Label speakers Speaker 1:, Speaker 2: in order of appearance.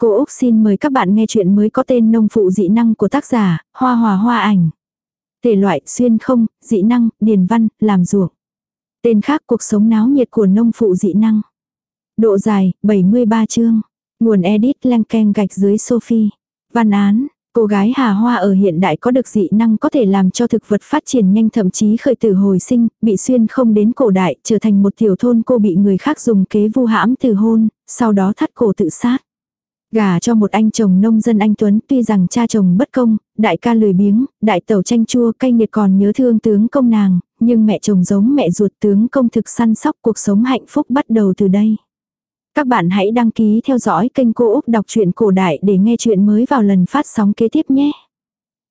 Speaker 1: Cô Úc xin mời các bạn nghe chuyện mới có tên nông phụ dị năng của tác giả, Hoa Hòa Hoa Ảnh. Thể loại xuyên không, dị năng, điền văn, làm ruộng. Tên khác cuộc sống náo nhiệt của nông phụ dị năng. Độ dài, 73 chương. Nguồn edit len gạch dưới Sophie. Văn án, cô gái Hà Hoa ở hiện đại có được dị năng có thể làm cho thực vật phát triển nhanh thậm chí khởi tử hồi sinh, bị xuyên không đến cổ đại, trở thành một tiểu thôn cô bị người khác dùng kế vu hãm từ hôn, sau đó thắt cổ tự sát. Gả cho một anh chồng nông dân anh Tuấn tuy rằng cha chồng bất công, đại ca lười biếng, đại tẩu tranh chua cay nghiệt còn nhớ thương tướng công nàng, nhưng mẹ chồng giống mẹ ruột tướng công thực săn sóc cuộc sống hạnh phúc bắt đầu từ đây. Các bạn hãy đăng ký theo dõi kênh Cô Úc Đọc truyện Cổ Đại để nghe chuyện mới vào lần phát sóng kế tiếp nhé.